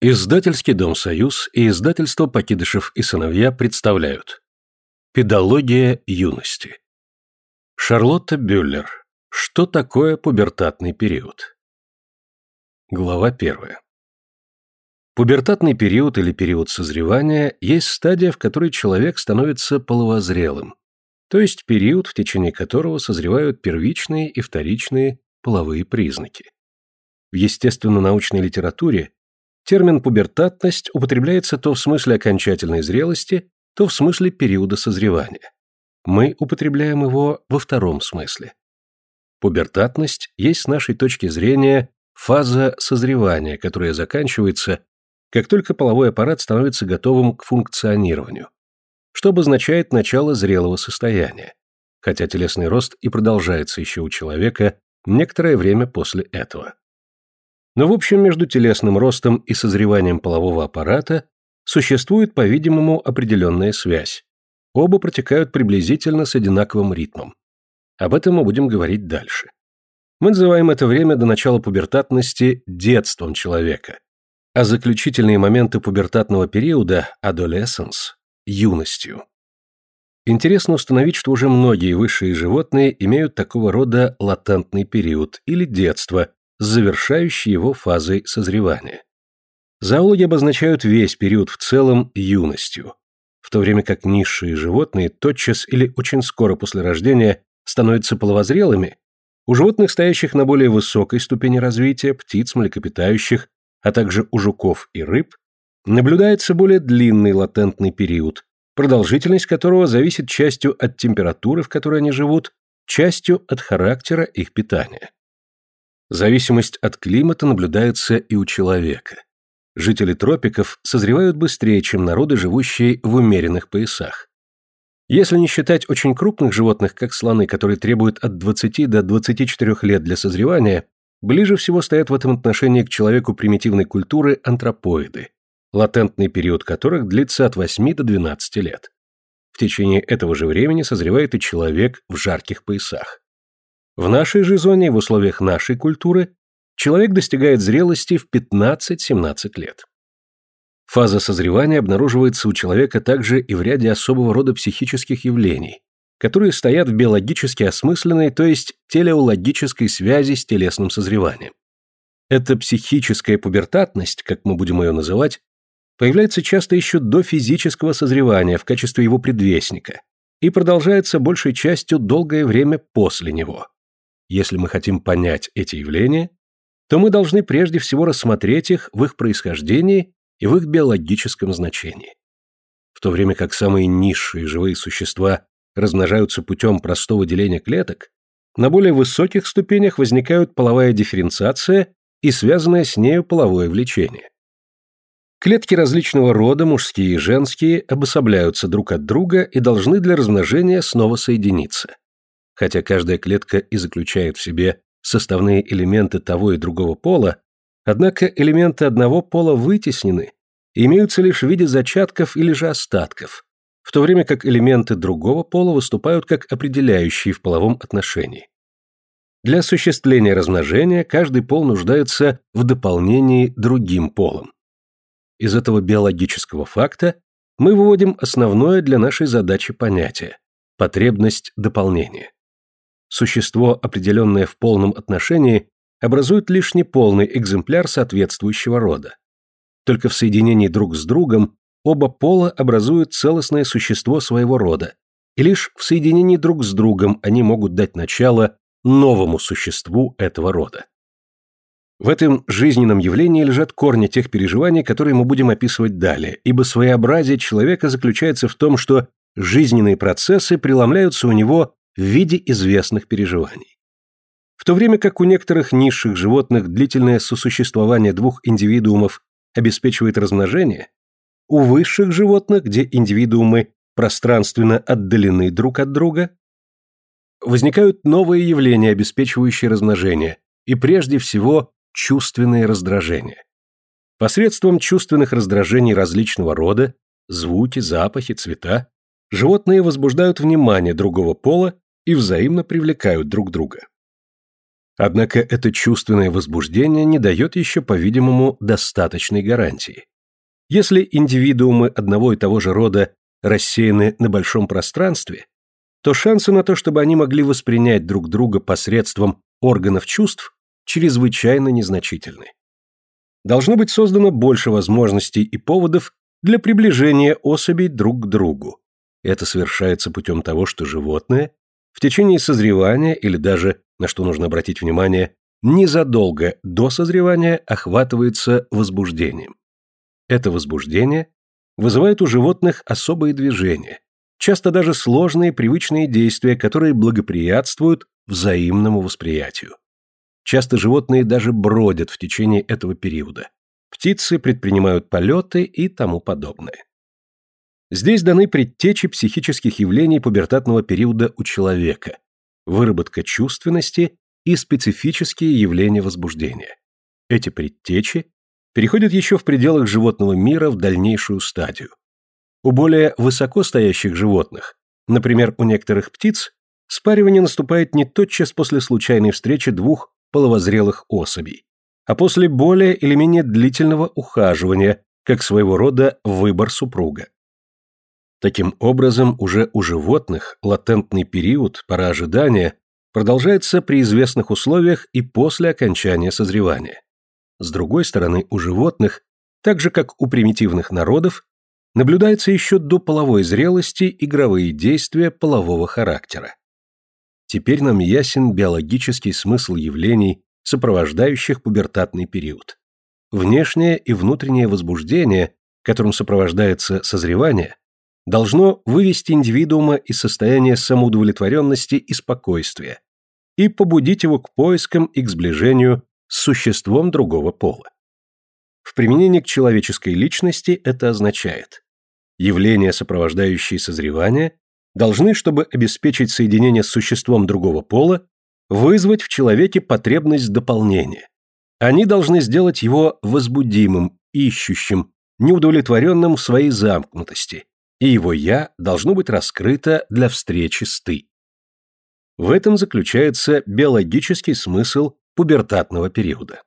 Издательский дом «Союз» и издательство «Покидышев и сыновья» представляют Педология юности Шарлотта Бюллер Что такое пубертатный период? Глава первая Пубертатный период или период созревания есть стадия, в которой человек становится половозрелым, то есть период, в течение которого созревают первичные и вторичные половые признаки. В естественно-научной литературе термин «пубертатность» употребляется то в смысле окончательной зрелости, то в смысле периода созревания. Мы употребляем его во втором смысле. Пубертатность есть с нашей точки зрения фаза созревания, которая заканчивается, как только половой аппарат становится готовым к функционированию, что обозначает начало зрелого состояния, хотя телесный рост и продолжается еще у человека некоторое время после этого. Но в общем между телесным ростом и созреванием полового аппарата существует, по-видимому, определенная связь. Оба протекают приблизительно с одинаковым ритмом. Об этом мы будем говорить дальше. Мы называем это время до начала пубертатности детством человека, а заключительные моменты пубертатного периода – adolescence – юностью. Интересно установить, что уже многие высшие животные имеют такого рода латентный период или детство, с завершающей его фазой созревания. Зоологи обозначают весь период в целом юностью, в то время как низшие животные тотчас или очень скоро после рождения становятся половозрелыми, у животных, стоящих на более высокой ступени развития, птиц, млекопитающих, а также у жуков и рыб, наблюдается более длинный латентный период, продолжительность которого зависит частью от температуры, в которой они живут, частью от характера их питания. Зависимость от климата наблюдается и у человека. Жители тропиков созревают быстрее, чем народы, живущие в умеренных поясах. Если не считать очень крупных животных, как слоны, которые требуют от 20 до 24 лет для созревания, ближе всего стоят в этом отношении к человеку примитивной культуры антропоиды, латентный период которых длится от 8 до 12 лет. В течение этого же времени созревает и человек в жарких поясах. В нашей же зоне, в условиях нашей культуры, человек достигает зрелости в 15-17 лет. Фаза созревания обнаруживается у человека также и в ряде особого рода психических явлений, которые стоят в биологически осмысленной, то есть телеологической связи с телесным созреванием. Эта психическая пубертатность, как мы будем ее называть, появляется часто еще до физического созревания в качестве его предвестника и продолжается большей частью долгое время после него. Если мы хотим понять эти явления, то мы должны прежде всего рассмотреть их в их происхождении и в их биологическом значении. В то время как самые низшие живые существа размножаются путем простого деления клеток, на более высоких ступенях возникают половая дифференциация и связанное с нею половое влечение. Клетки различного рода, мужские и женские, обособляются друг от друга и должны для размножения снова соединиться хотя каждая клетка и заключает в себе составные элементы того и другого пола, однако элементы одного пола вытеснены имеются лишь в виде зачатков или же остатков, в то время как элементы другого пола выступают как определяющие в половом отношении. Для осуществления размножения каждый пол нуждается в дополнении другим полом. Из этого биологического факта мы выводим основное для нашей задачи понятие – потребность дополнения. Существо, определенное в полном отношении, образует лишь неполный экземпляр соответствующего рода. Только в соединении друг с другом оба пола образуют целостное существо своего рода, и лишь в соединении друг с другом они могут дать начало новому существу этого рода. В этом жизненном явлении лежат корни тех переживаний, которые мы будем описывать далее, ибо своеобразие человека заключается в том, что жизненные процессы преломляются у него в виде известных переживаний. В то время как у некоторых низших животных длительное сосуществование двух индивидуумов обеспечивает размножение, у высших животных, где индивидуумы пространственно отдалены друг от друга, возникают новые явления, обеспечивающие размножение, и прежде всего чувственные раздражения. Посредством чувственных раздражений различного рода, звуки, запахи, цвета, животные возбуждают внимание другого пола и взаимно привлекают друг друга. Однако это чувственное возбуждение не дает еще, по-видимому, достаточной гарантии. Если индивидуумы одного и того же рода рассеяны на большом пространстве, то шансы на то, чтобы они могли воспринять друг друга посредством органов чувств, чрезвычайно незначительны. Должно быть создано больше возможностей и поводов для приближения особей друг к другу. Это совершается путем того, что животное в течение созревания или даже, на что нужно обратить внимание, незадолго до созревания охватывается возбуждением. Это возбуждение вызывает у животных особые движения, часто даже сложные привычные действия, которые благоприятствуют взаимному восприятию. Часто животные даже бродят в течение этого периода. Птицы предпринимают полеты и тому подобное. Здесь даны предтечи психических явлений пубертатного периода у человека, выработка чувственности и специфические явления возбуждения. Эти предтечи переходят еще в пределах животного мира в дальнейшую стадию. У более высоко стоящих животных, например, у некоторых птиц, спаривание наступает не тотчас после случайной встречи двух половозрелых особей, а после более или менее длительного ухаживания, как своего рода выбор супруга. Таким образом, уже у животных латентный период, пора ожидания, продолжается при известных условиях и после окончания созревания. С другой стороны, у животных, так же как у примитивных народов, наблюдается еще до половой зрелости игровые действия полового характера. Теперь нам ясен биологический смысл явлений, сопровождающих пубертатный период. Внешнее и внутреннее возбуждение, которым сопровождается созревание, должно вывести индивидуума из состояния самоудовлетворенности и спокойствия и побудить его к поискам и к сближению с существом другого пола. В применении к человеческой личности это означает явления, сопровождающие созревание, должны, чтобы обеспечить соединение с существом другого пола, вызвать в человеке потребность дополнения. Они должны сделать его возбудимым, ищущим, неудовлетворенным в своей замкнутости, и его «я» должно быть раскрыто для встречи с «ты». В этом заключается биологический смысл пубертатного периода.